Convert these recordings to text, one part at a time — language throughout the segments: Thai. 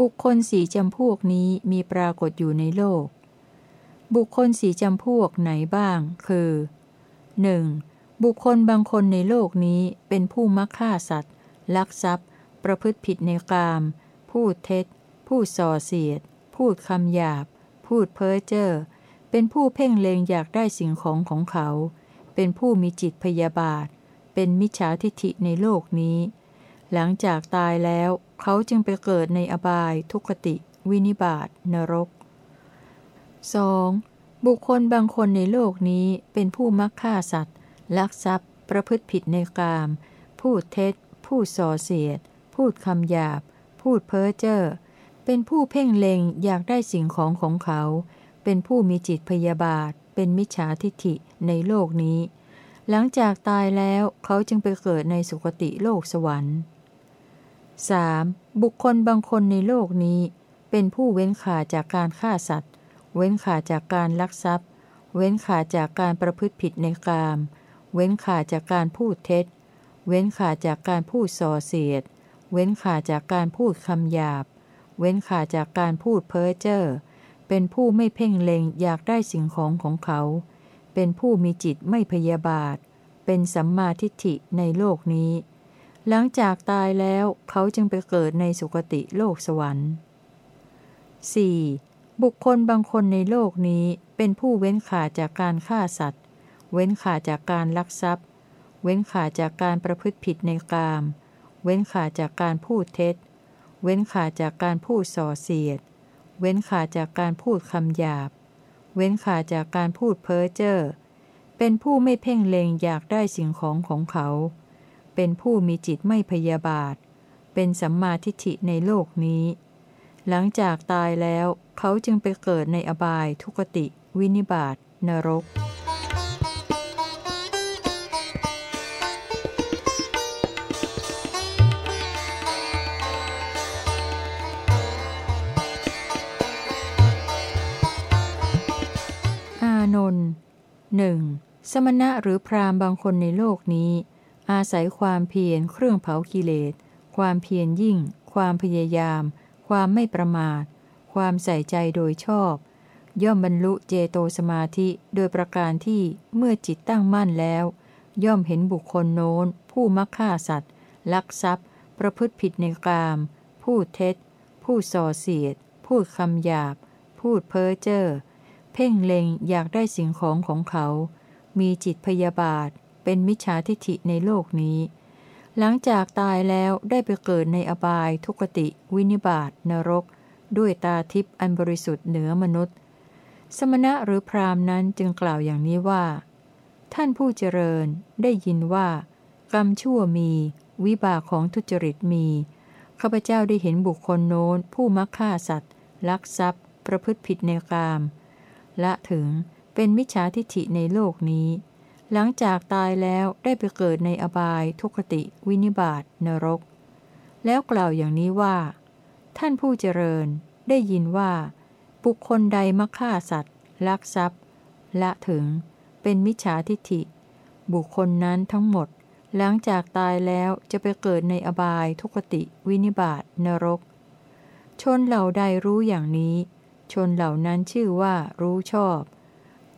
บุคคลสี่จำพวกนี้มีปรากฏอยู่ในโลก บุคคลสี่จำพวกไหนบ้าง คือ 1. บุคคลบางคนในโลกนี้เป็นผู้มักฆ่าสัตว์ ลักทรัพย์ ประพฤติผิดในกาม พูดเท็จ พูดส่อเสียด พูดคำหยาบ พูดเพ้อเจ้อ เป็นผู้เพ่งเลงอยากได้สิ่งของของเขา เป็นผู้มีจิตพยาบาท เป็นมิจฉาทิฐิในโลกนี้ หลังจากตายแล้วเขาจึงไปเกิดในอบาย ทุกติ วินิบาตนรก 2. บุคคลบางคนในโลกนี้เป็นผู้มักฆ่าสัตว์ ลักทรัพย์ ประพฤติผิดในกาม พูดเท็จ พูดส่อเสียด พูดคำหยาบ พูดเพ้อเจ้อ เป็นผู้เพ่งเล็งอยากได้สิ่งของของเขา เป็นผู้มีจิตพยาบาท เป็นมิจฉาทิฐิในโลกนี้ หลังจากตายแล้วเขาจึงไปเกิดในสุคติโลกสวรรค์ 3. บุคคลบางคนในโลกนี้ เป็นผู้เว้นขาจากการฆ่าสัตว์ เว้นขาจากการลักทรัพย์ เว้นขาจากการประพฤติผิดในกาม เว้นขาจากการพูดเท็จ เว้นขาจากการพูดส่อเสียด เว้นขาจากการพูดคำหยาบ เว้นขาจากการพูดเพ้อเจ้อ เป็นผู้ไม่เพ่งเล็งอยากได้สิ่งของของเขา เป็นผู้มีจิตไม่พยาบาท เป็นสัมมาทิฏฐิในโลกนี้ หลังจากตายแล้วเขาจึงไปเกิดในสุคติโลกสวรรค์ 4. บุคคลบางคนในโลกนี้เป็นผู้เว้นขาจากการฆ่าสัตว์ เว้นขาจากการลักทรัพย์ เว้นขาจากการประพฤติผิดในกาม เว้นขาจากการพูดเท็จ เว้นขาจากการพูดส่อเสียด เว้นขาจากการพูดคำหยาบ เว้นขาจากการพูดเพ้อเจ้อ เป็นผู้ไม่เพ่งเลงอยากได้สิ่งของของเขา เป็นผู้มีจิตไม่พยาบาท เป็นสัมมาทิฏฐิในโลกนี้ หลังจากตายแล้วเขาจึงไปเกิดในอบายทุกติ วินิบาตนรก อานนท์หนึ่งสมณะหรือพราหมณ์บางคนในโลกนี้ อาศัยความเพียรเครื่องเผากิเลส ความเพียรยิ่ง ความพยายาม ความไม่ประมาท ความใส่ใจโดยชอบ ย่อมบรรลุเจโตสมาธิโดยประการที่เมื่อจิตตั้งมั่นแล้ว ย่อมเห็นบุคคลโน้น ผู้มักฆ่าสัตว์ ลักทรัพย์ ประพฤติผิดในกามพูดเท็จพูดส่อเสียด พูดคำหยาบ พูดเพ้อเจ้อเพ่งเล็งอยากได้สิ่งของของเขา มีจิตพยาบาท เป็นมิจฉาทิฐิในโลกนี้ หลังจากตายแล้วได้ไปเกิดในอบาย ทุกติ วินิบาตนรก ด้วยตาทิพย์อันบริสุทธิ์เหนือมนุษย์ สมณะหรือพราหมณ์นั้นจึงกล่าวอย่างนี้ว่า ท่านผู้เจริญได้ยินว่า กรรมชั่วมี วิบากของทุจริตมีข้าพเจ้าได้เห็นบุคคลโน้น ผู้มักฆ่าสัตว์ ลักทรัพย์ ประพฤติผิดในกาม และถึงเป็นมิจฉาทิฐิในโลกนี้ หลังจากตายแล้วได้ไปเกิดในอบาย ทุกติ วินิบาตนรก แล้วกล่าวอย่างนี้ว่า ท่านผู้เจริญได้ยินว่า บุคคลใดมักฆ่าสัตว์ ลักทรัพย์ ละถึง เป็นมิจฉาทิฐิ บุคคลนั้นทั้งหมด หลังจากตายแล้วจะไปเกิดในอบายทุกติ วินิบาตนรก ชนเหล่าใดรู้อย่างนี้ ชนเหล่านั้นชื่อว่ารู้ชอบ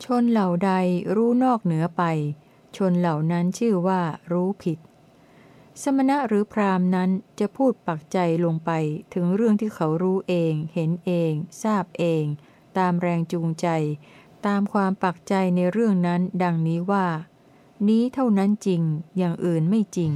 ชนเหล่าใดรู้นอกเหนือไป ชนเหล่านั้นชื่อว่ารู้ผิด สมณะหรือพราหมณ์นั้นจะพูดปักใจลงไปถึงเรื่องที่เขารู้เอง เห็นเอง ทราบเอง ตามแรงจูงใจ ตามความปักใจในเรื่องนั้น ดังนี้ว่า นี้เท่านั้นจริง อย่างอื่นไม่จริง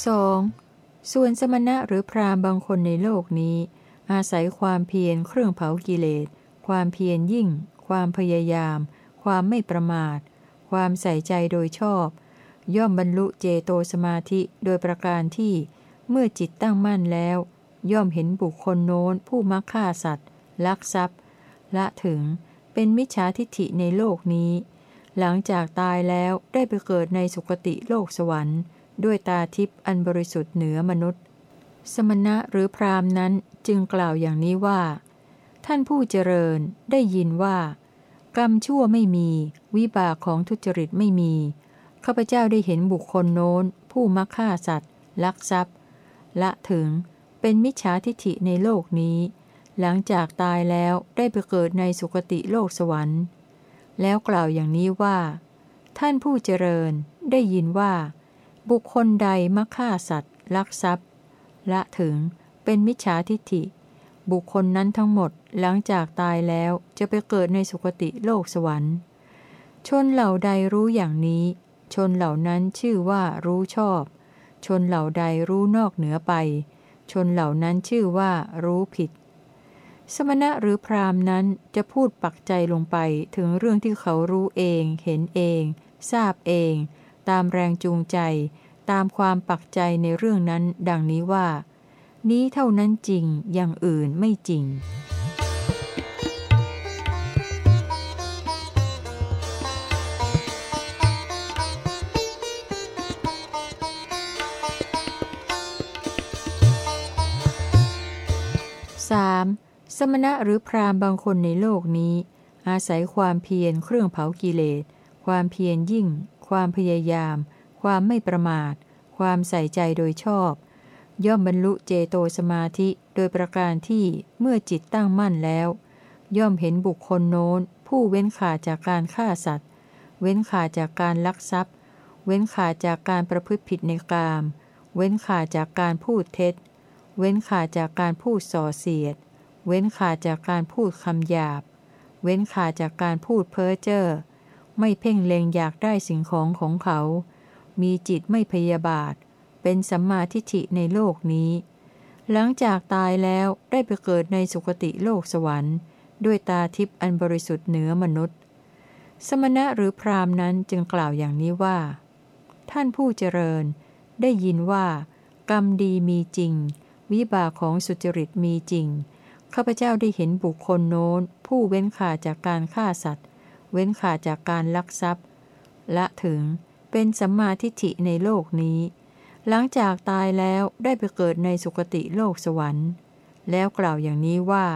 2. ส่วนสมณะหรือพราหมณ์บางคนในโลกนี้ อาศัยความเพียรเครื่องเผากิเลส ความเพียรยิ่ง ความพยายาม ความไม่ประมาท ความใส่ใจโดยชอบ ย่อมบรรลุเจโตสมาธิโดยประการที่ เมื่อจิตตั้งมั่นแล้ว ย่อมเห็นบุคคลโน้นผู้มักฆ่าสัตว์ ลักทรัพย์ ละถึงเป็นมิจฉาทิฐิในโลกนี้ หลังจากตายแล้วได้ไปเกิดในสุคติโลกสวรรค์ ด้วยตาทิพย์อันบริสุทธิ์เหนือมนุษย์ สมณะหรือพรามนั้นจึงกล่าวอย่างนี้ว่า ท่านผู้เจริญได้ยินว่า กรรมชั่วไม่มี วิบากของทุจริตไม่มีข้าพเจ้าได้เห็นบุคคลโน้น ผู้มักฆ่าสัตว์ ลักทรัพย์ ละถึงเป็นมิจฉาทิฐิในโลกนี้ หลังจากตายแล้วได้ไปเกิดในสุคติโลกสวรรค์ แล้วกล่าวอย่างนี้ว่า ท่านผู้เจริญได้ยินว่า บุคคลใดมักฆ่าสัตว์ ลักทรัพย์ ละถึงเป็นมิจฉาทิฐิ บุคคลนั้นทั้งหมดหลังจากตายแล้วจะไปเกิดในสุคติโลกสวรรค์ ชนเหล่าใดรู้อย่างนี้ ชนเหล่านั้นชื่อว่ารู้ชอบ ชนเหล่าใดรู้นอกเหนือไป ชนเหล่านั้นชื่อว่ารู้ผิด สมณะหรือพรามนั้นจะพูดปักใจลงไปถึงเรื่องที่เขารู้เอง เห็นเอง ทราบเอง ตามแรงจูงใจ ตามความปักใจในเรื่องนั้น ดังนี้ว่า นี้เท่านั้นจริงอย่างอื่นไม่จริง 3. สมณะหรือพราหมณ์บางคนในโลกนี้ อาศัยความเพียรเครื่องเผากิเลส ความเพียรยิ่ง ความพยายาม ความไม่ประมาท ความใส่ใจโดยชอบ ย่อมบรรลุเจโตสมาธิโดยประการที่เมื่อจิตตั้งมั่นแล้ว ย่อมเห็นบุคคลโน้น ผู้เว้นขาจากการฆ่าสัตว์ เว้นขาจากการลักทรัพย์ เว้นขาจากการประพฤติผิดในกาม เว้นขาจากการพูดเท็จ เว้นขาจากการพูดส่อเสียด เว้นขาจากการพูดคำหยาบ เว้นขาจากการพูดเพ้อเจ้อ ไม่เพ่งเล็งอยากได้สิ่งของของเขา มีจิตไม่พยาบาท เป็นสัมมาทิฏฐิในโลกนี้ หลังจากตายแล้วได้ไปเกิดในสุคติโลกสวรรค์ ด้วยตาทิพย์อันบริสุทธิ์เหนือมนุษย์ สมณะหรือพราหมณ์นั้นจึงกล่าวอย่างนี้ว่า ท่านผู้เจริญ ได้ยินว่า กรรมดีมีจริง วิบากของสุจริตมีจริงข้าพเจ้าได้เห็นบุคคลโน้น ผู้เว้นขาจากการฆ่าสัตว์ เว้นขาดจากการลักทรัพย์ ละถึงเป็นสัมมาทิฏฐิในโลกนี้ หลังจากตายแล้วได้ไปเกิดในสุคติโลกสวรรค์ แล้วกล่าวอย่างนี้ว่า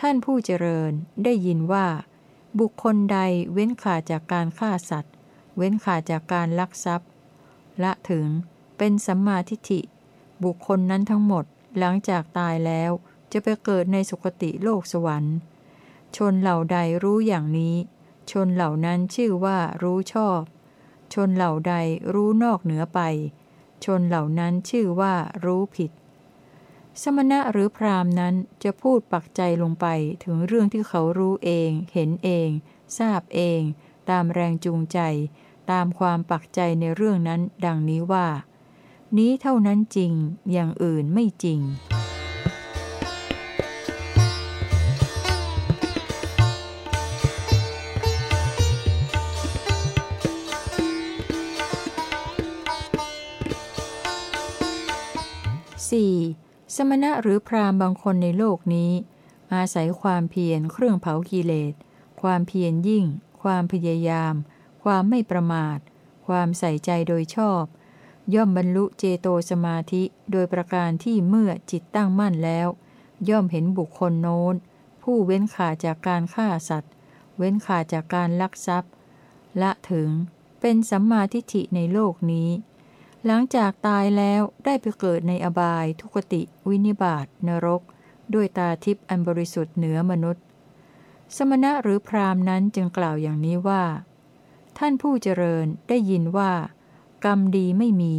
ท่านผู้เจริญได้ยินว่า บุคคลใดเว้นขาดจากการฆ่าสัตว์ เว้นขาดจากการลักทรัพย์ ละถึงเป็นสัมมาทิฏฐิ บุคคลนั้นทั้งหมดหลังจากตายแล้วจะไปเกิดในสุคติโลกสวรรค์ ชนเหล่าใดรู้อย่างนี้ ชนเหล่านั้นชื่อว่ารู้ชอบ ชนเหล่าใดรู้นอกเหนือไป ชนเหล่านั้นชื่อว่ารู้ผิด สมณะหรือพราหมณ์นั้นจะพูดปักใจลงไปถึงเรื่องที่เขารู้เอง เห็นเอง ทราบเอง ตามแรงจูงใจ ตามความปักใจในเรื่องนั้น ดังนี้ว่า นี้เท่านั้นจริง อย่างอื่นไม่จริง สมณะหรือพราหมณ์บางคนในโลกนี้ อาศัยความเพียรเครื่องเผากิเลส ความเพียรยิ่ง ความพยายาม ความไม่ประมาท ความใส่ใจโดยชอบ ย่อมบรรลุเจโตสมาธิโดยประการที่เมื่อจิตตั้งมั่นแล้ว ย่อมเห็นบุคคลโน้น ผู้เว้นขาจากการฆ่าสัตว์ เว้นขาจากการลักทรัพย์ ละถึงเป็นสัมมาทิฏฐิในโลกนี้ หลังจากตายแล้วได้ไปเกิดในอบาย ทุกติ วินิบาตนรก ด้วยตาทิพย์อันบริสุทธิ์เหนือมนุษย์ สมณะหรือพราหมณ์นั้นจึงกล่าวอย่างนี้ว่า ท่านผู้เจริญได้ยินว่า กรรมดีไม่มี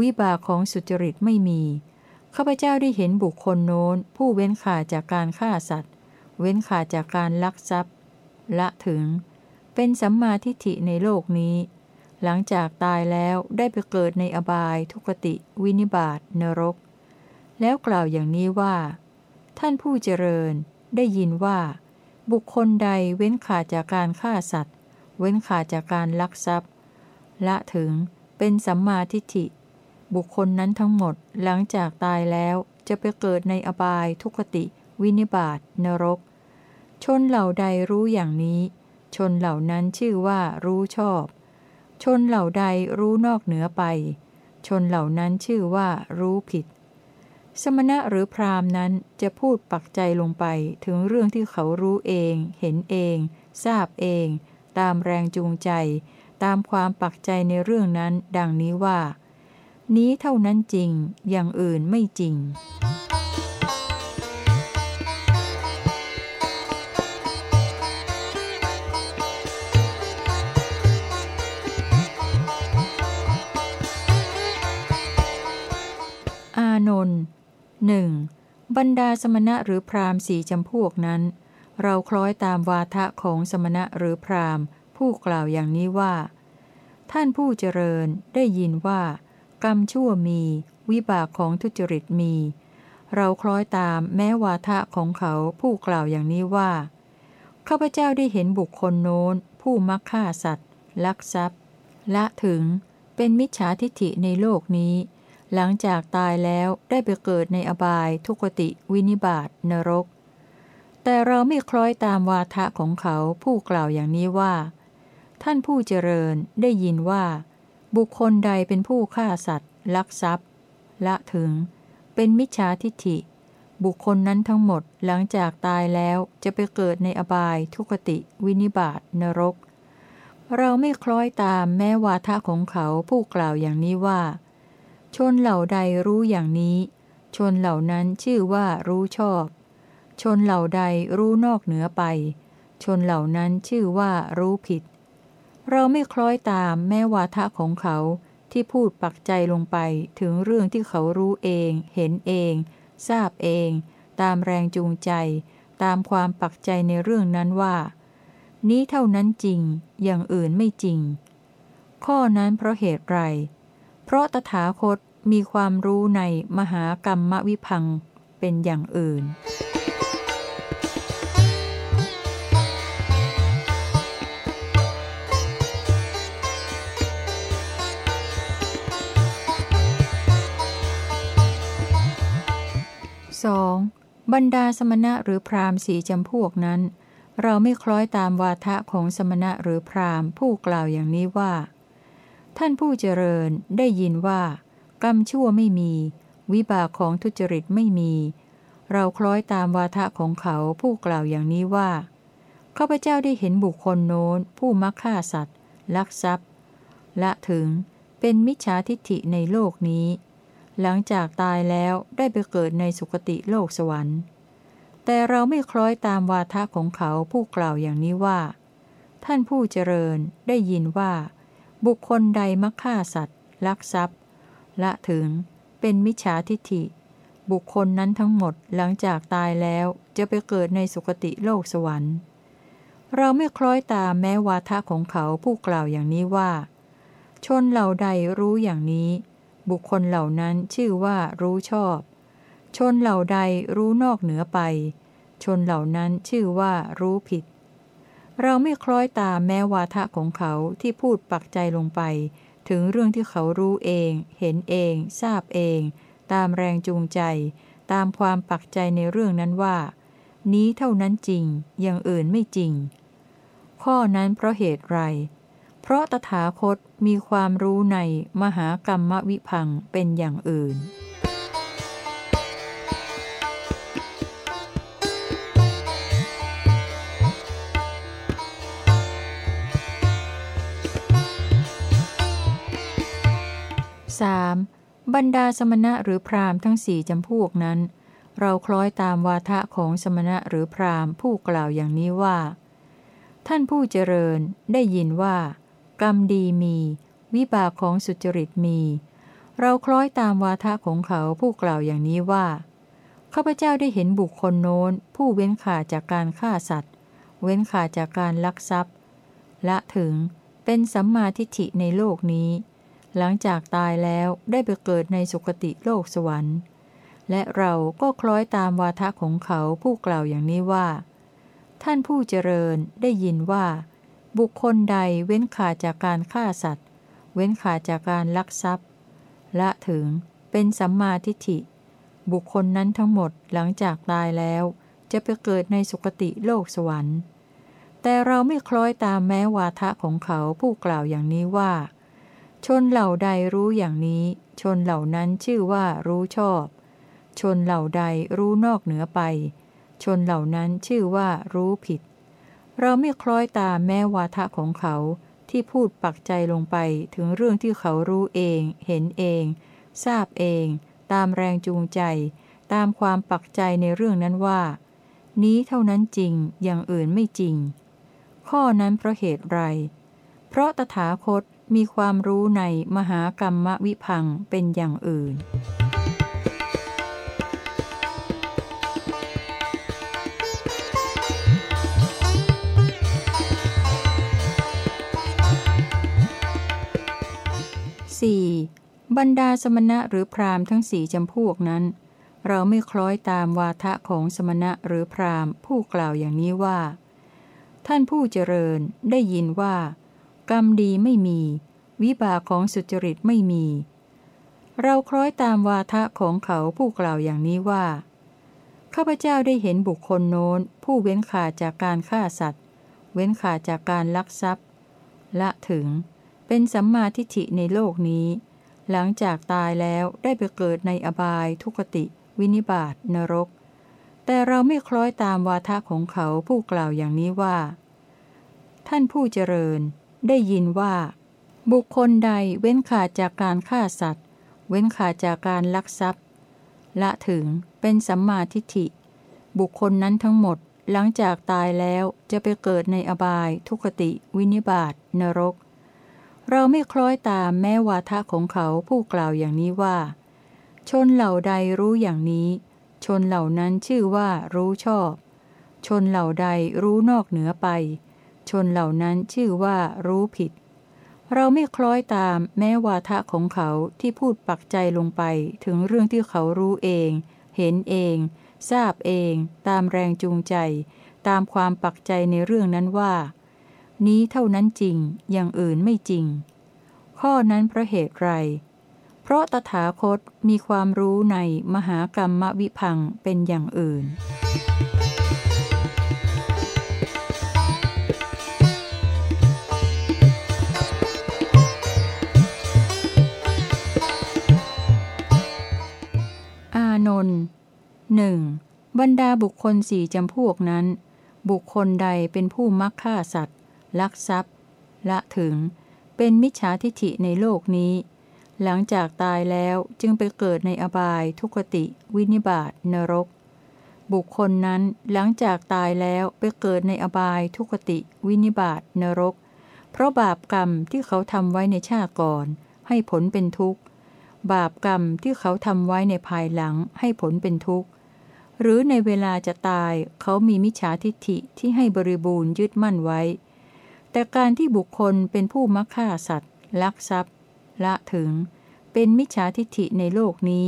วิบากของสุจริตไม่มีข้าพเจ้าได้เห็นบุคคลโน้น ผู้เว้นขาจากการฆ่าสัตว์ เว้นขาจากการลักทรัพย์ ละถึง เป็นสัมมาทิฏฐิในโลกนี้ หลังจากตายแล้วได้ไปเกิดในอบายทุกติ วินิบาตนรก แล้วกล่าวอย่างนี้ว่า ท่านผู้เจริญได้ยินว่า บุคคลใดเว้นขาดจากการฆ่าสัตว์ เว้นขาดจากการลักทรัพย์ ละถึงเป็นสัมมาทิฏฐิ บุคคลนั้นทั้งหมดหลังจากตายแล้วจะไปเกิดในอบายทุกติ วินิบาตนรก ชนเหล่าใดรู้อย่างนี้ ชนเหล่านั้นชื่อว่ารู้ชอบ ชนเหล่าใดรู้นอกเหนือไป ชนเหล่านั้นชื่อว่ารู้ผิด สมณะหรือพราหมณ์นั้นจะพูดปักใจลงไปถึงเรื่องที่เขารู้เอง เห็นเอง ทราบเอง ตามแรงจูงใจ ตามความปักใจในเรื่องนั้น ดังนี้ว่า นี้เท่านั้นจริง อย่างอื่นไม่จริง อานนท์หนึ่งบรรดาสมณะหรือพราหมณ์สี่จำพวกนั้น เราคล้อยตามวาทะของสมณะหรือพราหมณ์ ผู้กล่าวอย่างนี้ว่า ท่านผู้เจริญได้ยินว่า กรรมชั่วมี วิบากของทุจริตมี เราคล้อยตามแม้วาทะของเขาผู้กล่าวอย่างนี้ว่าข้าพเจ้าได้เห็นบุคคลโน้น ผู้มักฆ่าสัตว์ ลักทรัพย์ ละถึงเป็นมิจฉาทิฐิในโลกนี้ หลังจากตายแล้วได้ไปเกิดในอบาย ทุกติ วินิบาตนรก แต่เราไม่คล้อยตามวาทะของเขาผู้กล่าวอย่างนี้ว่า ท่านผู้เจริญได้ยินว่า บุคคลใดเป็นผู้ฆ่าสัตว์ ลักทรัพย์ ละถึง เป็นมิจฉาทิฐิ บุคคลนั้นทั้งหมดหลังจากตายแล้วจะไปเกิดในอบาย ทุกติ วินิบาตนรก เราไม่คล้อยตามแม้วาทะของเขาผู้กล่าวอย่างนี้ว่า ชนเหล่าใดรู้อย่างนี้ ชนเหล่านั้นชื่อว่ารู้ชอบ ชนเหล่าใดรู้นอกเหนือไป ชนเหล่านั้นชื่อว่ารู้ผิด เราไม่คล้อยตามแม้วาทะของเขาที่พูดปักใจลงไปถึงเรื่องที่เขารู้เอง เห็นเอง ทราบเอง ตามแรงจูงใจ ตามความปักใจในเรื่องนั้นว่า นี้เท่านั้นจริง อย่างอื่นไม่จริง ข้อนั้นเพราะเหตุไร เพราะตถาคตมีความรู้ในมหากรรมวิพังเป็นอย่างอื่น 2. บรรดาสมณะหรือพราหมณ์สีจำพวกนั้น เราไม่คล้อยตามวาทะของสมณะหรือพราหมณ์ผู้กล่าวอย่างนี้ว่า ท่านผู้เจริญได้ยินว่า กรรมชั่วไม่มี วิบากของทุจริตไม่มี เราคล้อยตามวาทะของเขาผู้กล่าวอย่างนี้ว่าข้าพเจ้าได้เห็นบุคคลโน้น ผู้มักฆ่าสัตว์ ลักทรัพย์ ละถึงเป็นมิจฉาทิฏฐิในโลกนี้ หลังจากตายแล้วได้ไปเกิดในสุคติโลกสวรรค์ แต่เราไม่คล้อยตามวาทะของเขาผู้กล่าวอย่างนี้ว่า ท่านผู้เจริญได้ยินว่า บุคคลใดมักฆ่าสัตว์ ลักทรัพย์ ละถึง เป็นมิจฉาทิฏฐิ บุคคลนั้นทั้งหมดหลังจากตายแล้วจะไปเกิดในสุคติโลกสวรรค์ เราไม่คล้อยตามแม้วาทะของเขาผู้กล่าวอย่างนี้ว่า ชนเหล่าใดรู้อย่างนี้ บุคคลเหล่านั้นชื่อว่ารู้ชอบ ชนเหล่าใดรู้นอกเหนือไป ชนเหล่านั้นชื่อว่ารู้ผิด เราไม่คล้อยตามแม้วาทะของเขาที่พูดปักใจลงไป ถึงเรื่องที่เขารู้เอง เห็นเอง ทราบเอง ตามแรงจูงใจ ตามความปักใจในเรื่องนั้นว่า นี้เท่านั้นจริง อย่างอื่นไม่จริง ข้อนั้นเพราะเหตุไร เพราะตถาคตมีความรู้ในมหากรรมวิพังเป็นอย่างอื่น 3. บรรดาสมณะหรือพราหมณ์ทั้งสี่จำพวกนั้น เราคล้อยตามวาทะของสมณะหรือพราหมณ์ผู้กล่าวอย่างนี้ว่า ท่านผู้เจริญได้ยินว่า กรรมดีมี วิบากของสุจริตมี เราคล้อยตามวาทะของเขาผู้กล่าวอย่างนี้ว่าข้าพเจ้าได้เห็นบุคคลโน้น ผู้เว้นขาดจากการฆ่าสัตว์ เว้นขาดจากการลักทรัพย์ ละถึงเป็นสัมมาทิฏฐิในโลกนี้ หลังจากตายแล้วได้ไปเกิดในสุคติโลกสวรรค์ และเราก็คล้อยตามวาทะของเขาผู้กล่าวอย่างนี้ว่า ท่านผู้เจริญได้ยินว่า บุคคลใดเว้นขาดจากการฆ่าสัตว์ เว้นขาดจากการลักทรัพย์ ละถึงเป็นสัมมาทิฏฐิ บุคคลนั้นทั้งหมดหลังจากตายแล้ว จะไปเกิดในสุคติโลกสวรรค์ แต่เราไม่คล้อยตามแม้วาทะของเขาผู้กล่าวอย่างนี้ว่า ชนเหล่าใดรู้อย่างนี้ ชนเหล่านั้นชื่อว่ารู้ชอบ ชนเหล่าใดรู้นอกเหนือไป ชนเหล่านั้นชื่อว่ารู้ผิด เราไม่คล้อยตามแม้วาทะของเขาที่พูดปักใจลงไปถึงเรื่องที่เขารู้เอง เห็นเอง ทราบเอง ตามแรงจูงใจ ตามความปักใจในเรื่องนั้นว่า นี้เท่านั้นจริงอย่างอื่นไม่จริง ข้อนั้นเพราะเหตุไร เพราะตถาคต มีความรู้ในมหากรรมวิพังเป็นอย่างอื่น 4. บรรดาสมณะหรือพราหมณ์ทั้งสี่จำพวกนั้น เราไม่คล้อยตามวาทะของสมณะหรือพราหมณ์ผู้กล่าวอย่างนี้ว่า ท่านผู้เจริญได้ยินว่า กรรมดีไม่มี วิบากของสุจริตไม่มี เราคล้อยตามวาทะของเขาผู้กล่าวอย่างนี้ว่า ข้าพเจ้าได้เห็นบุคคลโน้น ผู้เว้นขาดจากการฆ่าสัตว์ เว้นขาดจากการลักทรัพย์ ละถึง เป็นสัมมาทิฏฐิในโลกนี้ หลังจากตายแล้วได้ไปเกิดในอบาย ทุกติ วินิบาตนรก แต่เราไม่คล้อยตามวาทะของเขาผู้กล่าวอย่างนี้ว่า ท่านผู้เจริญ ได้ยินว่า บุคคลใดเว้นขาดจากการฆ่าสัตว์ เว้นขาดจากการลักทรัพย์ ละถึงเป็นสัมมาทิฏฐิ บุคคลนั้นทั้งหมดหลังจากตายแล้วจะไปเกิดในอบาย ทุกติ วินิบาตนรก เราไม่คล้อยตามแม้วาทะของเขาผู้กล่าวอย่างนี้ว่า ชนเหล่าใดรู้อย่างนี้ ชนเหล่านั้นชื่อว่ารู้ชอบ ชนเหล่าใดรู้นอกเหนือไป ชนเหล่านั้นชื่อว่ารู้ผิด เราไม่คล้อยตามแม้วาทะของเขาที่พูดปักใจลงไปถึงเรื่องที่เขารู้เอง เห็นเอง ทราบเอง ตามแรงจูงใจ ตามความปักใจในเรื่องนั้นว่า นี้เท่านั้นจริงอย่างอื่นไม่จริง ข้อนั้นเพราะเหตุไรเพราะตถาคตมีความรู้ในมหากรรมวิพังเป็นอย่างอื่น อนนท์หนึ่งบรรดาบุคคลสี่จำพวกนั้น บุคคลใดเป็นผู้มักฆ่าสัตว์ ลักทรัพย์ ละถึง เป็นมิจฉาทิฐิในโลกนี้ หลังจากตายแล้วจึงไปเกิดในอบายทุกติ วินิบาตนรก บุคคลนั้นหลังจากตายแล้วไปเกิดในอบายทุกติ วินิบาตนรก เพราะบาปกรรมที่เขาทำไว้ในชาติก่อน ให้ผลเป็นทุกข์ บาปกรรมที่เขาทำไว้ในภายหลังให้ผลเป็นทุกข์ หรือในเวลาจะตายเขามีมิจฉาทิฐิที่ให้บริบูรณ์ยึดมั่นไว้ แต่การที่บุคคลเป็นผู้มักฆ่าสัตว์ ลักทรัพย์ ละถึง เป็นมิจฉาทิฐิในโลกนี้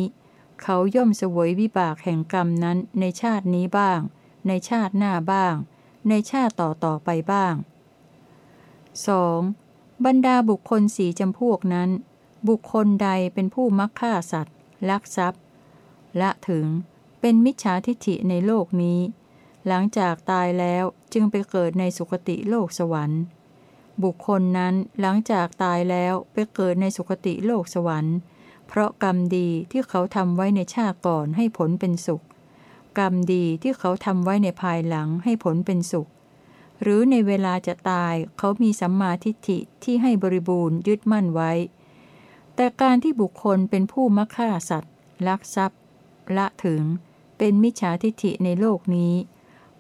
เขาย่อมเสวยวิบากแห่งกรรมนั้นในชาตินี้บ้าง ในชาติหน้าบ้าง ในชาติต่อต่อไปบ้าง 2. บรรดาบุคคลสีจำพวกนั้น บุคคลใดเป็นผู้มักฆ่าสัตว์ ลักทรัพย์ ละถึงเป็นมิจฉาทิฐิในโลกนี้ หลังจากตายแล้วจึงไปเกิดในสุคติโลกสวรรค์ บุคคลนั้นหลังจากตายแล้วไปเกิดในสุคติโลกสวรรค์ เพราะกรรมดีที่เขาทำไว้ในชาติก่อนให้ผลเป็นสุข กรรมดีที่เขาทำไว้ในภายหลังให้ผลเป็นสุข หรือในเวลาจะตายเขามีสัมมาทิฏฐิที่ให้บริบูรณ์ยึดมั่นไว้ แต่การที่บุคคลเป็นผู้มักฆ่าสัตว์ ลักทรัพย์ ละถึง เป็นมิจฉาทิฏฐิในโลกนี้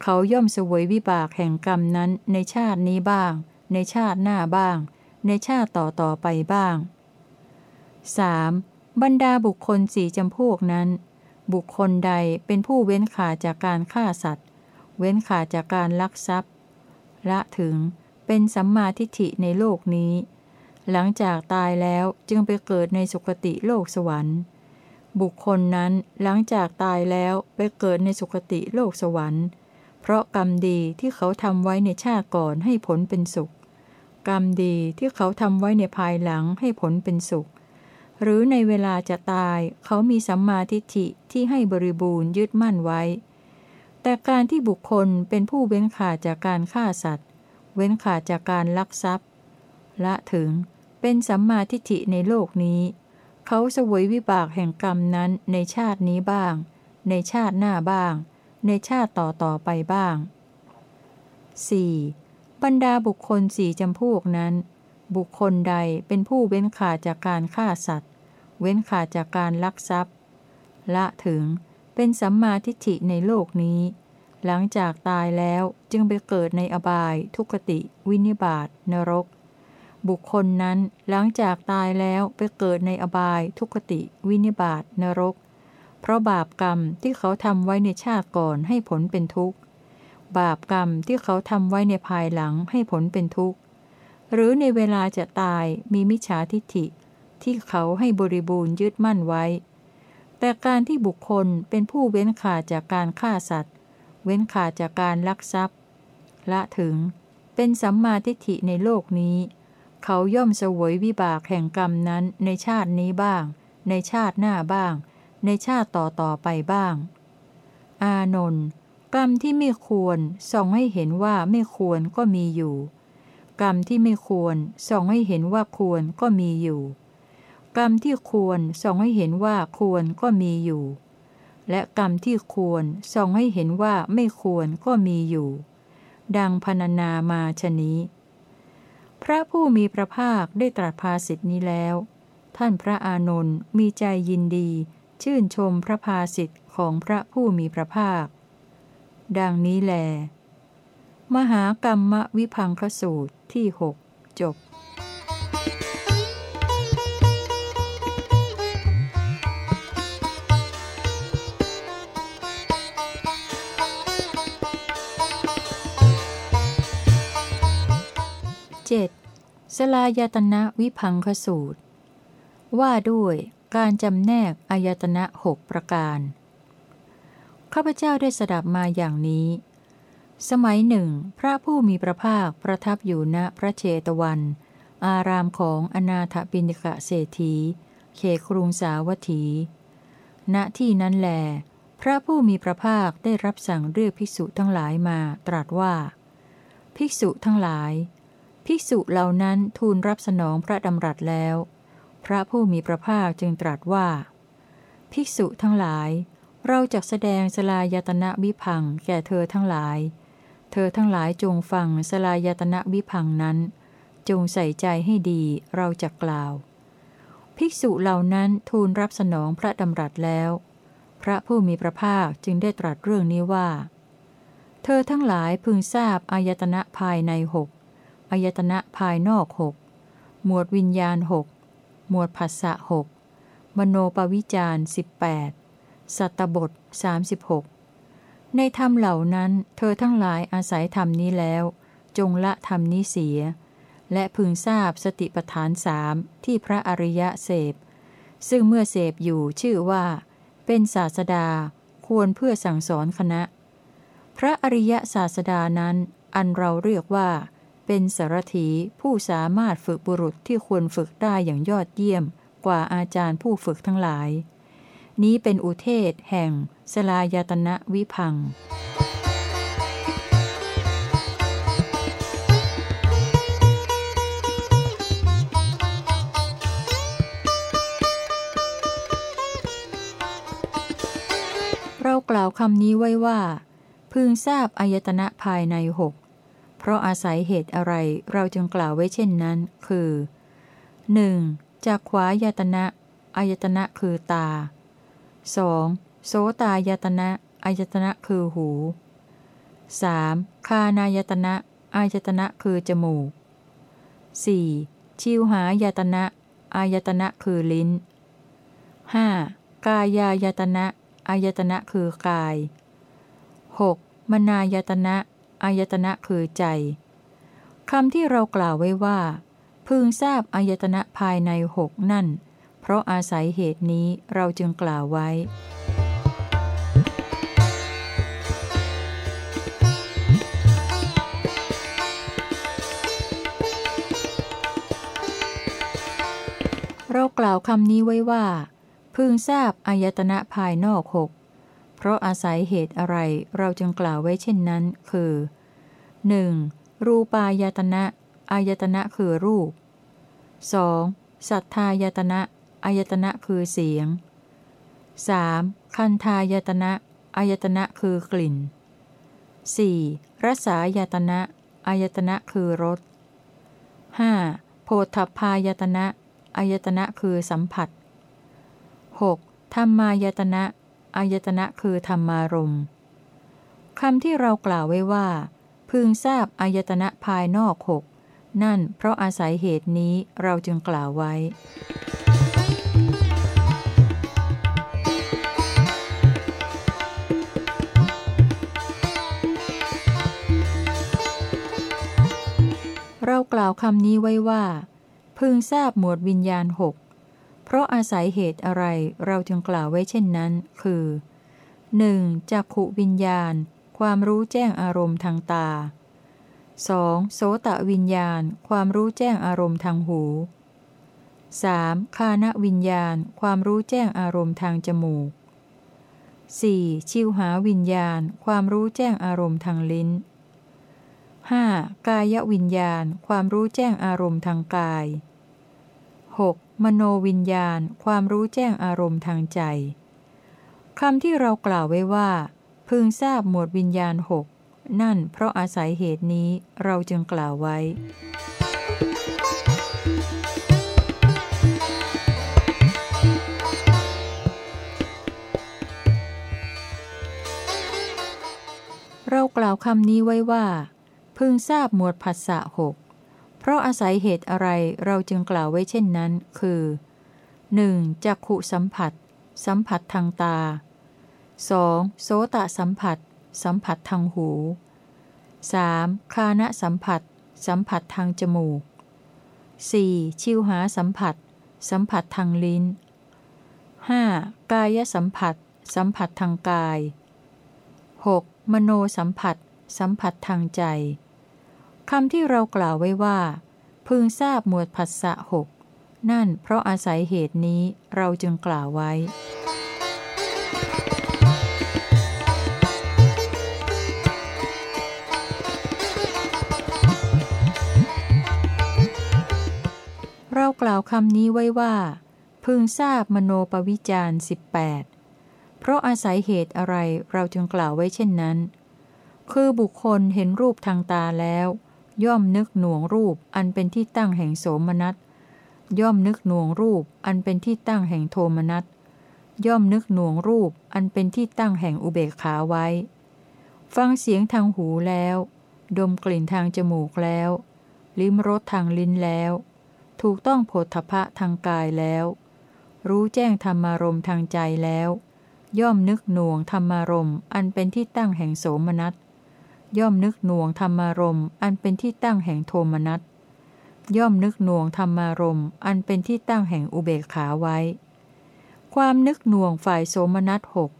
เขาย่อมเสวยวิบากแห่งกรรมนั้นในชาตินี้บ้าง ในชาติหน้าบ้าง ในชาติต่อต่อไปบ้าง 3. บรรดาบุคคลสี่จำพวกนั้น บุคคลใดเป็นผู้เว้นขาจากการฆ่าสัตว์ เว้นขาจากการลักทรัพย์ ละถึงเป็นสัมมาทิฏฐิในโลกนี้ หลังจากตายแล้วจึงไปเกิดในสุคติโลกสวรรค์ บุคคลนั้นหลังจากตายแล้วไปเกิดในสุคติโลกสวรรค์ เพราะกรรมดีที่เขาทำไว้ในชาติก่อนให้ผลเป็นสุข กรรมดีที่เขาทำไว้ในภายหลังให้ผลเป็นสุข หรือในเวลาจะตายเขามีสัมมาทิฏฐิที่ให้บริบูรณ์ยึดมั่นไว้ แต่การที่บุคคลเป็นผู้เว้นขาดจากการฆ่าสัตว์ เว้นขาดจากการลักทรัพย์ ละถึง เป็นสัมมาทิฏฐิในโลกนี้ เขาสวยวิบากแห่งกรรมนั้นในชาตินี้บ้าง ในชาติหน้าบ้าง ในชาติต่อต่อไปบ้าง 4. บรรดาบุคคลสี่จำพวกนั้น บุคคลใดเป็นผู้เว้นขาดจากการฆ่าสัตว์ เว้นขาดจากการลักทรัพย์ ละถึงเป็นสัมมาทิฏฐิในโลกนี้ หลังจากตายแล้วจึงไปเกิดในอบาย ทุกติ วินิบาตนรก บุคคลนั้นหลังจากตายแล้วไปเกิดในอบาย ทุกติ วินิบาตนรก เพราะบาปกรรมที่เขาทำไว้ในชาติก่อนให้ผลเป็นทุกข์ บาปกรรมที่เขาทำไว้ในภายหลังให้ผลเป็นทุกข์ หรือในเวลาจะตายมีมิจฉาทิฏฐิ ที่เขาให้บริบูรณ์ยึดมั่นไว้ แต่การที่บุคคลเป็นผู้เว้นขาดจากการฆ่าสัตว์ เว้นขาดจากการลักทรัพย์ ละถึงเป็นสัมมาทิฏฐิในโลกนี้ เขาย่อมเสวยวิบากแห่งกรรมนั้นในชาตินี้บ้าง ในชาติหน้าบ้าง ในชาติต่อต่อไปบ้าง อานนท์กรรมที่ไม่ควรส่องให้เห็นว่าไม่ควรก็มีอยู่ กรรมที่ไม่ควรส่องให้เห็นว่าควรก็มีอยู่ กรรมที่ควรส่องให้เห็นว่าควรก็มีอยู่ และกรรมที่ควรส่องให้เห็นว่าไม่ควรก็มีอยู่ ดังพรรณนามาชนี้ พระผู้มีพระภาคได้ตรัสภาสิทธินี้แล้ว ท่านพระอานนท์มีใจยินดี ชื่นชมพระภาสิทธิ์ของพระผู้มีพระภาค ดังนี้แล มหากรรมวิพังคสูตรที่หกจบ 7. สลายตนะวิพังคสูตร ว่าด้วยการจำแนกอายตนะหกประการ ข้าพเจ้าได้สดับมาอย่างนี้ สมัยหนึ่ง พระผู้มีพระภาคประทับอยู่ณพระเชตวัน อารามของอนาถปิณิกะเศรษฐี เขตกรุงสาวัตถี ณที่นั้นแล พระผู้มีพระภาคได้รับสั่งเรียกภิกษุทั้งหลายมาตรัสว่า ภิกษุทั้งหลาย ภิกษุเหล่านั้นทูลรับสนองพระดำรัสแล้ว พระผู้มีพระภาคจึงตรัสว่า ภิกษุทั้งหลาย เราจะแสดงสลายตนะวิพังแก่เธอทั้งหลาย เธอทั้งหลายจงฟังสลายตนะวิพังนั้น จงใส่ใจให้ดีเราจะกล่าว ภิกษุเหล่านั้นทูลรับสนองพระดำรัสแล้ว พระผู้มีพระภาคจึงได้ตรัสเรื่องนี้ว่า เธอทั้งหลายพึงทราบอายตนะภายในหก อายตนะภายนอกหกหมวดวิญญาณหกหมวดผัสสะหกมโนปวิจารสิบแปดสัตบทสามสิบหกในธรรมเหล่านั้น เธอทั้งหลายอาศัยธรรมนี้แล้ว จงละธรรมนี้เสีย และพึงทราบสติปฐานสามที่พระอริยะเสพ ซึ่งเมื่อเสพอยู่ชื่อว่า เป็นศาสดาควรเพื่อสั่งสอนคณะ พระอริยศาสดานั้น อันเราเรียกว่า เป็นสารถีผู้สามารถฝึกบุรุษที่ควรฝึกได้อย่างยอดเยี่ยมกว่าอาจารย์ผู้ฝึกทั้งหลาย นี้เป็นอุเทศแห่งสลายตนะวิพังเรากล่าวคำนี้ไว้ว่า พึงทราบอายตนะภายในหก เพราะอาศัยเหตุอะไรเราจึงกล่าวไว้เช่นนั้น คือ 1. จากขวายตนะอายตนะคือตา 2. โสตายตนะอายตนะคือหู 3. คานายตนะอายตนะคือจมูก 4. ชิวหายตนะอายตนะคือลิ้น 5. กายายตนะอายตนะคือกาย 6. มนายตนะ อายตนะคือใจคำที่เรากล่าวไว้ว่า พึงทราบอายตนะภายในหกนั่น เพราะอาศัยเหตุนี้เราจึงกล่าวไว้ เรากล่าวคำนี้ไว้ว่า พึงทราบอายตนะภายนอกหกเพราะอาศัยเหตุอะไรเราจึงกล่าวไว้เช่นนั้น คือ 1. รูปายตนะอายตนะคือรูป 2. สัทธายตนะอายตนะคือเสียง 3. คันทายตนะอายตนะคือกลิ่น 4. รสายตนะอายตนะคือรส 5. โพธพายตนะอายตนะคือสัมผัส 6. ธรรมายตนะอายตนะคือธรรมารมคำที่เรากล่าวไว้ว่า พึงทราบอายตนะภายนอกหกนั่นเพราะอาศัยเหตุนี้เราจึงกล่าวไว้ เรากล่าวคำนี้ไว้ว่า พึงทราบหมวดวิญญาณหกเพราะอาศัยเหตุอะไรเราจึงกล่าวไว้เช่นนั้น คือ 1. จักขุวิญญาณ ความรู้แจ้งอารมณ์ทางตา 2. โสตวิญญาณ ความรู้แจ้งอารมณ์ทางหู 3. คานวิญญาณ ความรู้แจ้งอารมณ์ทางจมูก 4. ชิวหาวิญญาณ ความรู้แจ้งอารมณ์ทางลิ้น 5. กายวิญญาณ ความรู้แจ้งอารมณ์ทางกาย 6. มโนวิญญาณ ความรู้แจ้งอารมณ์ทางใจ คำที่เรากล่าวไว้ว่า พึงทราบหมวดวิญญาณหกนั่นเพราะอาศัยเหตุนี้เราจึงกล่าวไว้ เรากล่าวคำนี้ไว้ว่า พึงทราบหมวดผัสสะหกเพราะอาศัยเหตุอะไรเราจึงกล่าวไว้เช่นนั้น คือ 1. จักขุสัมผัส สัมผัสทางตา 2. โสตสัมผัส สัมผัสทางหู 3. คานะสัมผัส สัมผัสทางจมูก 4. ชิวหาสัมผัส สัมผัสทางลิ้น 5. กายสัมผัส สัมผัสทางกาย 6. มโนสัมผัส สัมผัสทางใจคำที่เรากล่าวไว้ว่า พึงทราบหมวดผัสสะหกนั่นเพราะอาศัยเหตุนี้เราจึงกล่าวไว้ากล่าวคำนี้ไว้ว่า พึงทราบมโนปวิจารสิบแปดเพราะอาศัยเหตุอะไรเราจึงกล่าวไว้เช่นนั้น คือบุคคลเห็นรูปทางตาแล้ว ย่อมนึกหน่วงรูปอันเป็นที่ตั้งแห่งโสมนัสย่อมนึกหน่วงรูปอันเป็นที่ตั้งแห่งโทมนัสย่อมนึกหน่วงรูปอันเป็นที่ตั้งแห่งอุเบกขาไว้ ฟังเสียงทางหูแล้ว ดมกลิ่นทางจมูกแล้ว ลิ้มรสทางลิ้นแล้ว ถูกต้องโผฏฐะทางกายแล้ว รู้แจ้งธรรมารมทางใจแล้ว ย่อมนึกหน่วงธรรมารมอันเป็นที่ตั้งแห่งโสมนัส ย่อมนึกหน่วงธรรมารมอันเป็นที่ตั้งแห่งโทมนัส ย่อมนึกหน่วงธรรมารมอันเป็นที่ตั้งแห่งอุเบกขาไว้ ความนึกหน่วงฝ่ายโสมนัสหก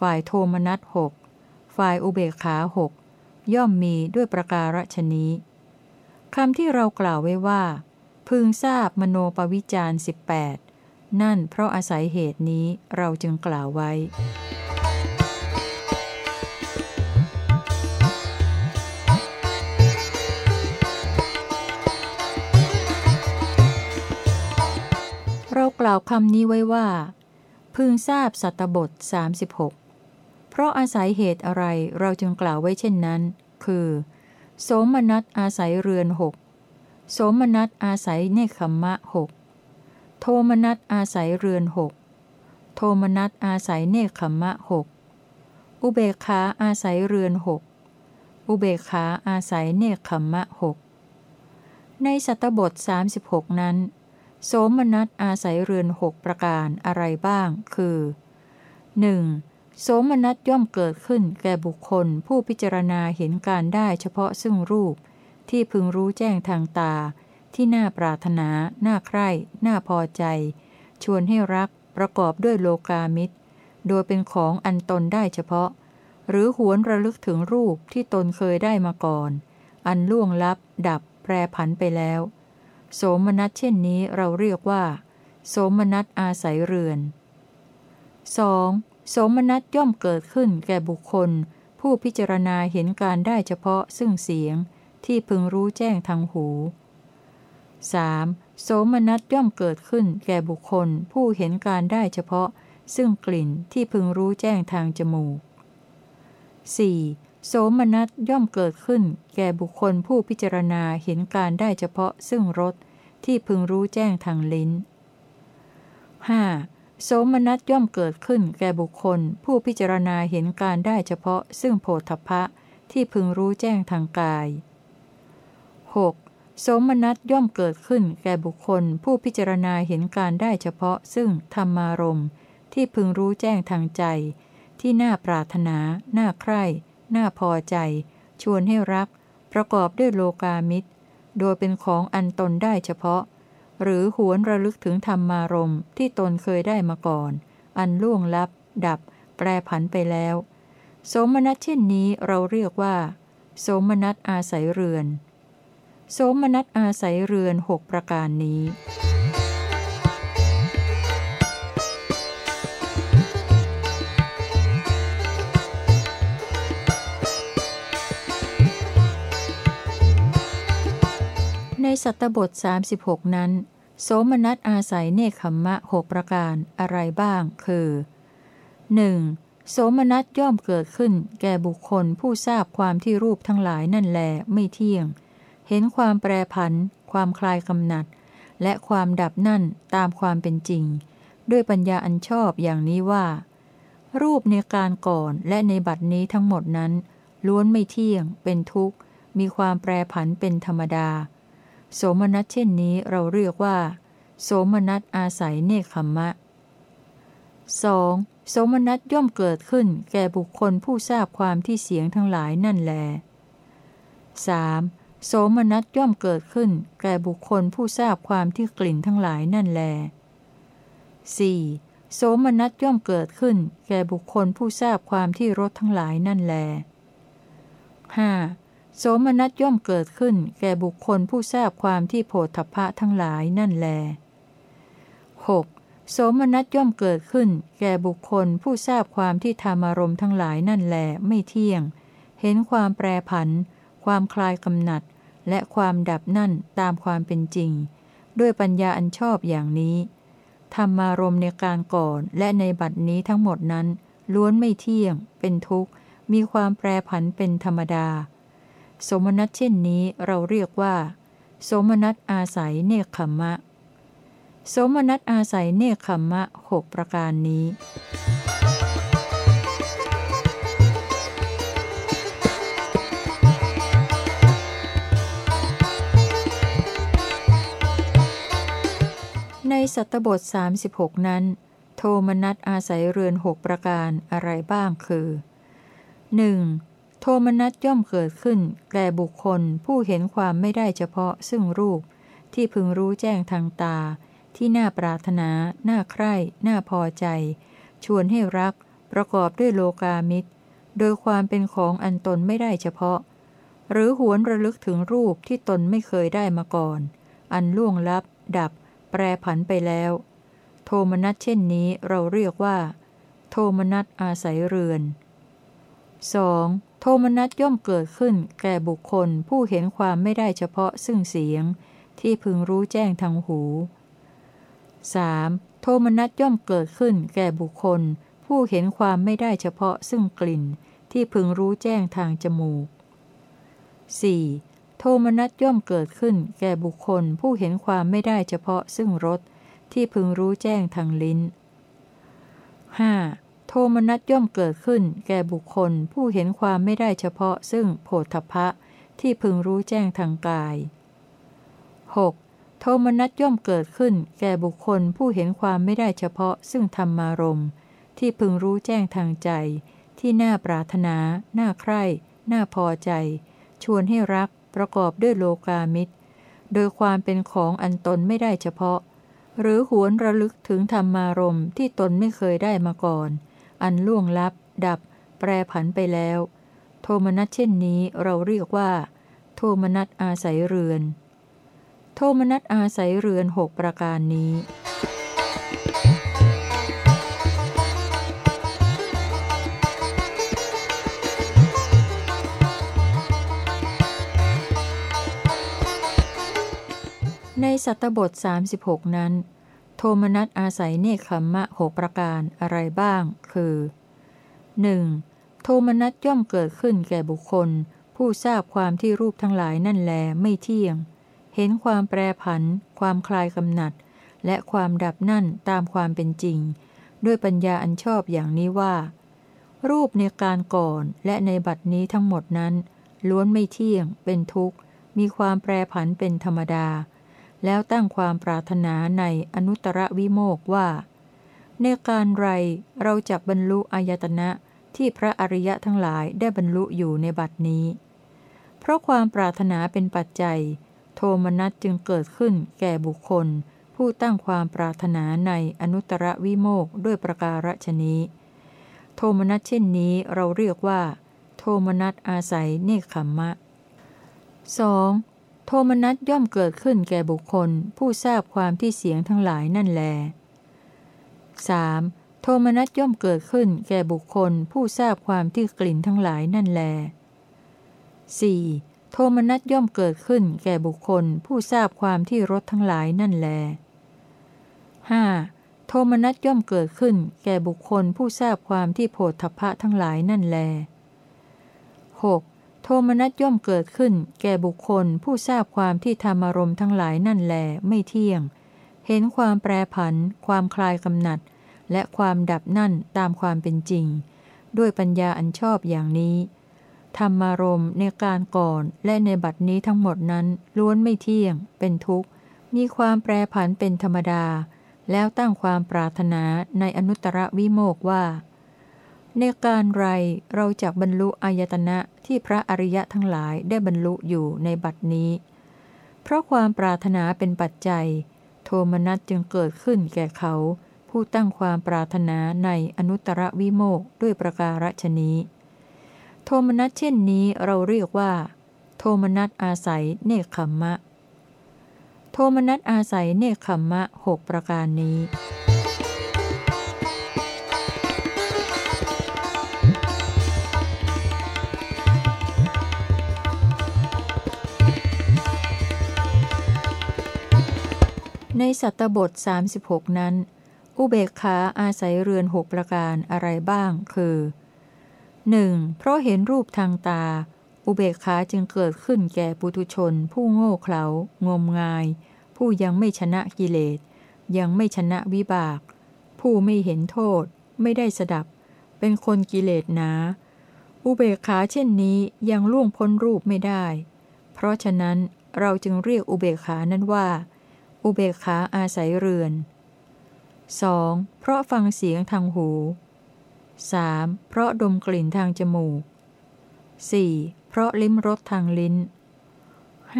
ฝ่ายโทมนัสหกฝ่ายอุเบกขาหกย่อมมีด้วยประการฉนี้คำที่เรากล่าวไว้ว่า พึงทราบมโนปวิจารสิบแปดนั่นเพราะอาศัยเหตุนี้เราจึงกล่าวไว้กล่าวคำนี้ไว้ว่า พึงทราบสัตบท 36 เพราะอาศัยเหตุอะไรเราจึงกล่าวไว้เช่นนั้น คือ โสมนัสอาศัยเรือนหก โสมนัสอาศัยเนคขมะหกโทมนัสอาศัยเรือนหกโทมนัสอาศัยเนคขมะหกอุเบกขาอาศัยเรือนหกอุเบกขาอาศัยเนคขมมะหกในสัตบท 36 นั้น โสมนัสอาศัยเรือนหกประการอะไรบ้าง คือ 1. โสมนัสย่อมเกิดขึ้นแก่บุคคลผู้พิจารณาเห็นการได้เฉพาะซึ่งรูป ที่พึงรู้แจ้งทางตา ที่น่าปรารถนา น่าใคร่ น่าพอใจ ชวนให้รัก ประกอบด้วยโลกามิตร โดยเป็นของอันตนได้เฉพาะ หรือหวนระลึกถึงรูปที่ตนเคยได้มาก่อน อันล่วงลับ ดับ แปรผันไปแล้ว โสมนัสเช่นนี้เราเรียกว่า โสมนัสอาศัยเรือน 2. โสมนัสย่อมเกิดขึ้นแก่บุคคล ผู้พิจารณาเห็นการได้เฉพาะซึ่งเสียง ที่พึงรู้แจ้งทางหู 3. โสมนัสย่อมเกิดขึ้นแก่บุคคลผู้เห็นการได้เฉพาะ ซึ่งกลิ่นที่พึงรู้แจ้งทางจมูก 4. โสมนัสย่อมเกิดขึ้น แก่บุคคลผู้พิจารณาเห็นการได้เฉพาะ ซึ่งรสที่พึงรู้แจ้งทางลิ้น 5. โสมนัสย่อมเกิดขึ้น แก่บุคคล ผู้พิจารณาเห็นการได้เฉพาะ ซึ่งโพธพะที่พึงรู้แจ้งทางกาย 6. โสมนัสย่อมเกิดขึ้นแก่บุคคลผู้พิจารณาเห็นการได้เฉพาะ ซึ่งธรรมารมณ์ ที่พึงรู้แจ้งทางใจ ที่น่าปรารถนา น่าใคร่ น่าพอใจ ชวนให้รัก ประกอบด้วยโลกามิตร โดยเป็นของอันตนได้เฉพาะ หรือหวนระลึกถึงธรรมารมณ์ ที่ตนเคยได้มาก่อน อันล่วงลับ ดับ แปรผันไปแล้ว โสมนัสเช่นนี้เราเรียกว่า โสมนัสอาศัยเรือน โสมนัสอาศัยเรือนหกประการนี้ในสัตตบท 36 นั้น โสมนัสอาศัยเนคขมมะหกประการอะไรบ้าง คือ 1. โสมนัสย่อมเกิดขึ้นแก่บุคคลผู้ทราบความที่รูปทั้งหลายนั่นแลไม่เที่ยง เห็นความแปรผัน ความคลายกำหนัด และความดับนั่นตามความเป็นจริง ด้วยปัญญาอันชอบอย่างนี้ว่า รูปในการก่อนและในบัดนี้ทั้งหมดนั้น ล้วนไม่เที่ยง เป็นทุกข์ มีความแปรผันเป็นธรรมดา โสมนัสเช่นนี้เราเรียกว่า โสมนัสอาศัยเนคขมะ 2. โสมนัสย่อมเกิดขึ้นแก่บุคคลผู้ทราบความที่เสียงทั้งหลายนั่นแล 3. โสมนัสย่อมเกิดขึ้น แก่บุคคลผู้ทราบความที่กลิ่นทั้งหลายนั่นแล 4. โสมนัสย่อมเกิดขึ้น แก่บุคคลผู้ทราบความที่รสทั้งหลายนั่นแล 5. โสมนัสย่อมเกิดขึ้น แก่บุคคลผู้ทราบความที่โพธพะทั้งหลายนั่นแล 6. โสมนัสย่อมเกิดขึ้น แก่บุคคลผู้ทราบความที่ธรรมารมทั้งหลายนั่นแลไม่เที่ยง เห็นความแปรผัน ความคลายกำหนัด และความดับนั่นตามความเป็นจริง ด้วยปัญญาอันชอบอย่างนี้ธรรมารมในการก่อนและในบัดนี้ทั้งหมดนั้น ล้วนไม่เที่ยง เป็นทุกข์ มีความแปรผันเป็นธรรมดา สมนัตเช่นนี้เราเรียกว่า สมนัตอาศัยเนคขมมะ สมนัตอาศัยเนคขมมะหกประการนี้ สัตตบท 36 นั้น โทมนัสอาศัยเรือนหกประการอะไรบ้างคือ 1. โทมนัสย่อมเกิดขึ้นแก่บุคคลผู้เห็นความไม่ได้เฉพาะซึ่งรูป ที่พึงรู้แจ้งทางตา ที่น่าปรารถนา น่าใคร่ น่าพอใจ ชวนให้รัก ประกอบด้วยโลกามิตร โดยความเป็นของอันตนไม่ได้เฉพาะ หรือหวนระลึกถึงรูปที่ตนไม่เคยได้มาก่อน อันล่วงลับ ดับ แปรผันไปแล้ว โทมนัสเช่นนี้เราเรียกว่า โทมนัสอาศัยเรือน 2. โทมนัสย่อมเกิดขึ้นแก่บุคคลผู้เห็นความไม่ได้เฉพาะซึ่งเสียง ที่พึงรู้แจ้งทางหู 3. โทมนัสย่อมเกิดขึ้นแก่บุคคล ผู้เห็นความไม่ได้เฉพาะซึ่งกลิ่น ที่พึงรู้แจ้งทางจมูก 4. โทมนัสย่อมเกิดขึ้นแก่บุคคลผู้เห็นความไม่ได้เฉพาะซึ่งรสที่พึงรู้แจ้งทางลิ้น 5. โทมนัสย่อมเกิดขึ้นแก่บุคคลผู้เห็นความไม่ได้เฉพาะซึ่งโพธพะที่พึงรู้แจ้งทางกาย 6. โทมนัสย่อมเกิดขึ้นแก่บุคคลผู้เห็นความไม่ได้เฉพาะซึ่งธรรมารมณ์ที่พึงรู้แจ้งทางใจ ที่น่าปรารถนา น่าใคร่ น่าพอใจ ชวนให้รัก ประกอบด้วยโลกามิตร โดยความเป็นของอันตนไม่ได้เฉพาะ หรือหวนระลึกถึงธรรมารมณ์ที่ตนไม่เคยได้มาก่อน อันล่วงลับ ดับ แปรผันไปแล้ว โทมนัสเช่นนี้เราเรียกว่า โทมนัสอาศัยเรือน โทมนัสอาศัยเรือนหกประการนี้ ในสัตตบท 36 นั้นโทโทมนัสอาศัยเนคขมมะหกประการอะไรบ้าง คือ 1. โทมนัสย่อมเกิดขึ้นแก่บุคคล ผู้ทราบความที่รูปทั้งหลายนั่นแลไม่เที่ยง เห็นความแปรผัน ความคลายกำหนัด และความดับนั่นตามความเป็นจริง ด้วยปัญญาอันชอบอย่างนี้ว่า รูปในการก่อนและในบัดนี้ทั้งหมดนั้น ล้วนไม่เที่ยง เป็นทุกข์ มีความแปรผันเป็นธรรมดา แล้วตั้งความปรารถนาในอนุตตรวิโมกว่า ในการไรเราจะบรรลุอายตนะที่พระอริยะทั้งหลายได้บรรลุอยู่ในบัดนี้ เพราะความปรารถนาเป็นปัจจัย โทมนัสจึงเกิดขึ้นแก่บุคคล ผู้ตั้งความปรารถนาในอนุตตรวิโมกด้วยประการฉนี้ โทมนัสเช่นนี้เราเรียกว่า โทมนัสอาศัยเนคขมมะ 2. โทมนัสย่อมเกิดขึ้นแก่บุคคล ผู้ทราบความที่เสียงทั้งหลายนั่นแล 3. โทมนัสย่อมเกิดขึ้นแก่บุคคล ผู้ทราบความที่กลิ่นทั้งหลายนั่นแล 4. โทมนัสย่อมเกิดขึ้นแก่บุคคล ผู้ทราบความที่รสทั้งหลายนั่นแล 5. โทมนัสย่อมเกิดขึ้น แก่บุคคล ผู้ทราบความที่โพธพะทั้งหลายนั่นแล 6. โทมนัสย่อมเกิดขึ้น แก่บุคคลผู้ทราบความที่ธรรมารมทั้งหลายนั่นแลไม่เที่ยง เห็นความแปรผัน ความคลายกำหนัด และความดับนั่นตามความเป็นจริง ด้วยปัญญาอันชอบอย่างนี้ ธรรมารมในการก่อนและในบัดนี้ทั้งหมดนั้นล้วนไม่เที่ยง เป็นทุกข์ มีความแปรผันเป็นธรรมดา แล้วตั้งความปรารถนาในอนุตตรวิโมกว่า ในการไรเราจะบรรลุอายตนะที่พระอริยะทั้งหลายได้บรรลุอยู่ในบัดนี้ เพราะความปรารถนาเป็นปัจจัย โทมนัสจึงเกิดขึ้นแก่เขา ผู้ตั้งความปรารถนาในอนุตตรวิโมกด้วยประการฉนี้ โทมนัสเช่นนี้เราเรียกว่า โทมนัสอาศัยเนคขมมะ โทมนัสอาศัยเนคขมมะหกประการนี้ ในสัตตบท 36 นั้น อุเบกขาอาศัยเรือนหกประการอะไรบ้าง คือ 1. เพราะเห็นรูปทางตา อุเบกขาจึงเกิดขึ้นแก่ปุถุชน ผู้โง่เขลางมงาย ผู้ยังไม่ชนะกิเลส ยังไม่ชนะวิบาก ผู้ไม่เห็นโทษ ไม่ได้สดับ เป็นคนกิเลสหนาอุเบกขาเช่นนี้ยังล่วงพ้นรูปไม่ได้ เพราะฉะนั้นเราจึงเรียกอุเบกขานั้นว่า อุเบกขาอาศัยเรือน 2. เพราะฟังเสียงทางหู 3. เพราะดมกลิ่นทางจมูก 4. เพราะลิ้มรสทางลิ้น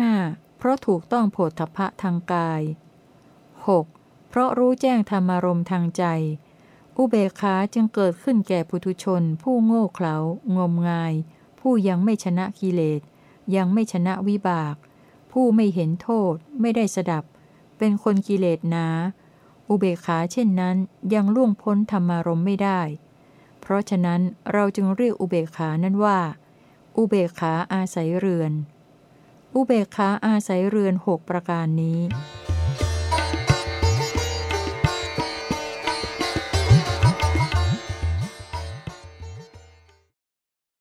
5. เพราะถูกต้องโผฏฐพะทางกาย 6. เพราะรู้แจ้งธรรมารมทางใจ อุเบกขาจึงเกิดขึ้นแก่ปุถุชน ผู้โง่เขลางมงาย ผู้ยังไม่ชนะกิเลส ยังไม่ชนะวิบาก ผู้ไม่เห็นโทษ ไม่ได้สดับ เป็นคนกิเลสนาอุเบกขาเช่นนั้นยังล่วงพ้นธรรมารมไม่ได้ เพราะฉะนั้นเราจึงเรียกอุเบกขานั้นว่า อุเบกขาอาศัยเรือน อุเบกขาอาศัยเรือนหกประการนี้